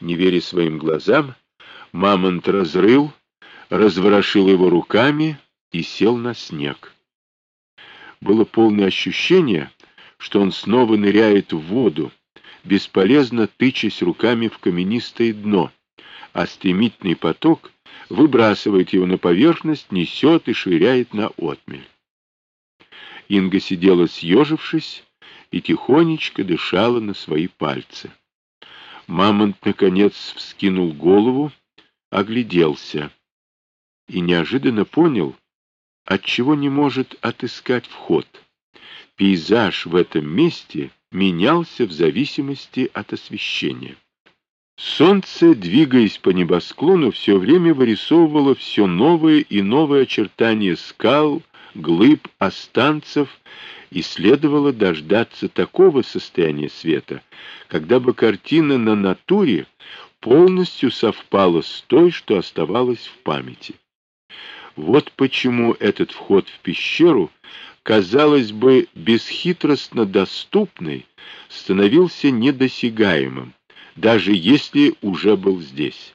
Не веря своим глазам, мамонт разрыл, разворошил его руками и сел на снег. Было полное ощущение, что он снова ныряет в воду, бесполезно тычась руками в каменистое дно, а стремительный поток выбрасывает его на поверхность, несет и швыряет на отмель. Инга сидела съежившись и тихонечко дышала на свои пальцы. Мамонт, наконец, вскинул голову, огляделся и неожиданно понял, отчего не может отыскать вход. Пейзаж в этом месте менялся в зависимости от освещения. Солнце, двигаясь по небосклону, все время вырисовывало все новые и новые очертания скал, глыб, останцев, и следовало дождаться такого состояния света, когда бы картина на натуре полностью совпала с той, что оставалась в памяти. Вот почему этот вход в пещеру, казалось бы, бесхитростно доступный, становился недосягаемым, даже если уже был здесь.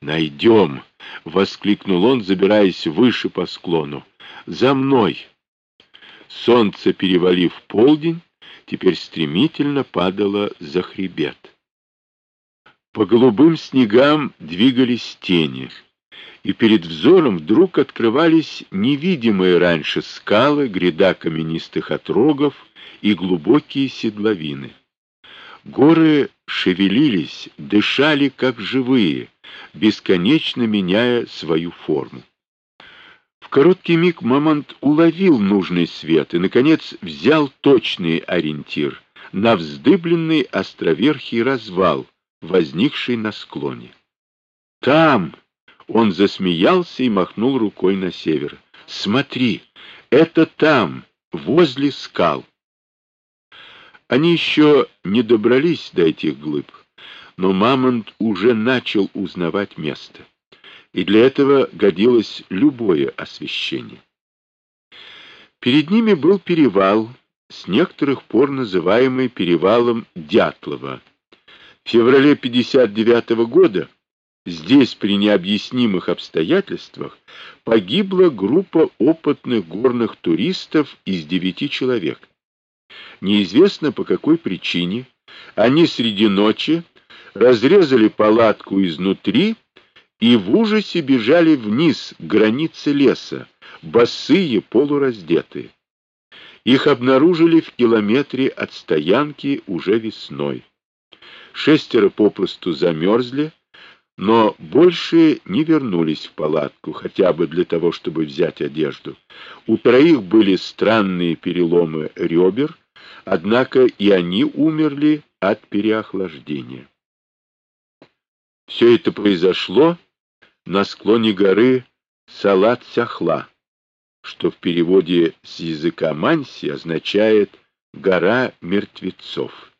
«Найдем!» — воскликнул он, забираясь выше по склону. «За мной!» Солнце, перевалив полдень, теперь стремительно падало за хребет. По голубым снегам двигались тени, и перед взором вдруг открывались невидимые раньше скалы, гряда каменистых отрогов и глубокие седловины. Горы шевелились, дышали как живые, бесконечно меняя свою форму. Короткий миг Мамонт уловил нужный свет и, наконец, взял точный ориентир на вздыбленный островерхий развал, возникший на склоне. «Там!» — он засмеялся и махнул рукой на север. «Смотри, это там, возле скал!» Они еще не добрались до этих глыб, но Мамонт уже начал узнавать место, и для этого годилось любое освещение. Перед ними был перевал, с некоторых пор называемый перевалом Дятлова. В феврале 59 -го года здесь при необъяснимых обстоятельствах погибла группа опытных горных туристов из девяти человек. Неизвестно по какой причине они среди ночи разрезали палатку изнутри и в ужасе бежали вниз к границе леса, босые, полураздетые. Их обнаружили в километре от стоянки уже весной. Шестеро попросту замерзли, но больше не вернулись в палатку, хотя бы для того, чтобы взять одежду. У троих были странные переломы ребер, однако и они умерли от переохлаждения. Все это произошло на склоне горы Салат-Сяхла, что в переводе с языка манси означает «гора мертвецов».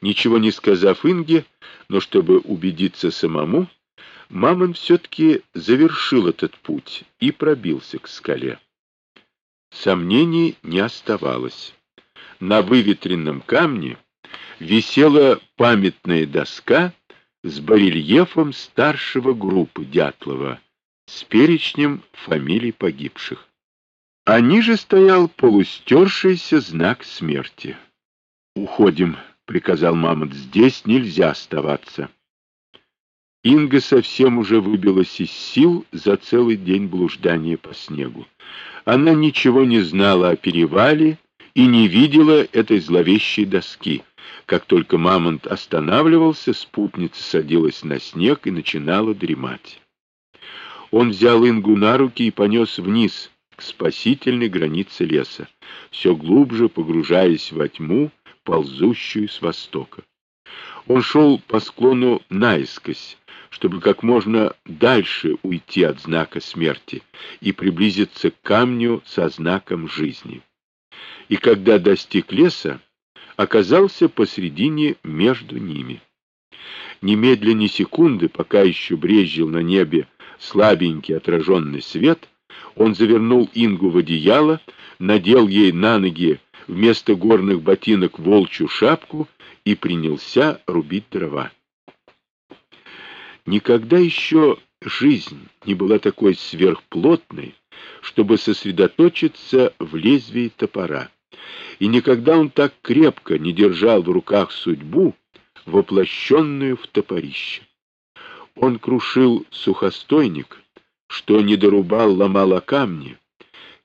Ничего не сказав Инге, но чтобы убедиться самому, Мамон все-таки завершил этот путь и пробился к скале. Сомнений не оставалось. На выветренном камне висела памятная доска с барельефом старшего группы Дятлова с перечнем фамилий погибших. А ниже стоял полустершийся знак смерти. «Уходим», — приказал Мамонт, — «здесь нельзя оставаться». Инга совсем уже выбилась из сил за целый день блуждания по снегу. Она ничего не знала о перевале и не видела этой зловещей доски. Как только мамонт останавливался, спутница садилась на снег и начинала дремать. Он взял Ингу на руки и понес вниз, к спасительной границе леса, все глубже погружаясь во тьму, ползущую с востока. Он шел по склону наискось, чтобы как можно дальше уйти от знака смерти и приблизиться к камню со знаком жизни. И когда достиг леса, оказался посредине между ними. Немедленно секунды, пока еще брезжил на небе слабенький отраженный свет, он завернул Ингу в одеяло, надел ей на ноги вместо горных ботинок волчью шапку и принялся рубить дрова. Никогда еще жизнь не была такой сверхплотной, чтобы сосредоточиться в лезвии топора. И никогда он так крепко не держал в руках судьбу, воплощенную в топорище. Он крушил сухостойник, что не дорубал, ломал камни,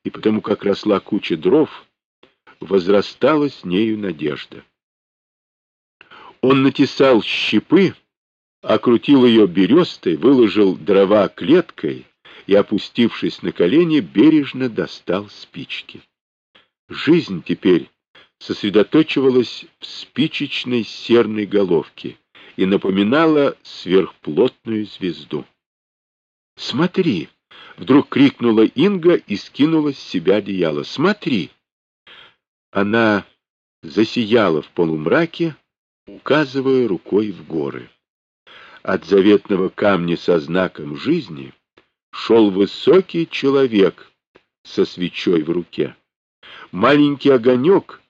и потому как росла куча дров, возрастала с нею надежда. Он натесал щепы, окрутил ее берестой, выложил дрова клеткой и, опустившись на колени, бережно достал спички. Жизнь теперь сосредоточивалась в спичечной серной головке и напоминала сверхплотную звезду. «Смотри!» — вдруг крикнула Инга и скинула с себя одеяло. «Смотри!» Она засияла в полумраке, указывая рукой в горы. От заветного камня со знаком жизни шел высокий человек со свечой в руке. Маленький огонек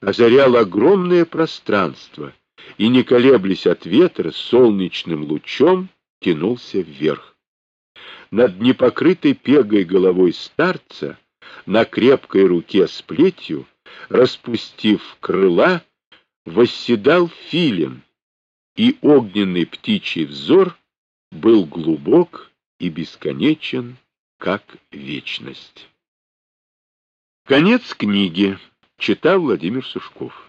озарял огромное пространство и, не колеблясь от ветра, солнечным лучом тянулся вверх. Над непокрытой пегой головой старца, на крепкой руке с плетью, распустив крыла, восседал филин, и огненный птичий взор был глубок и бесконечен, как вечность. Конец книги. Читал Владимир Сушков.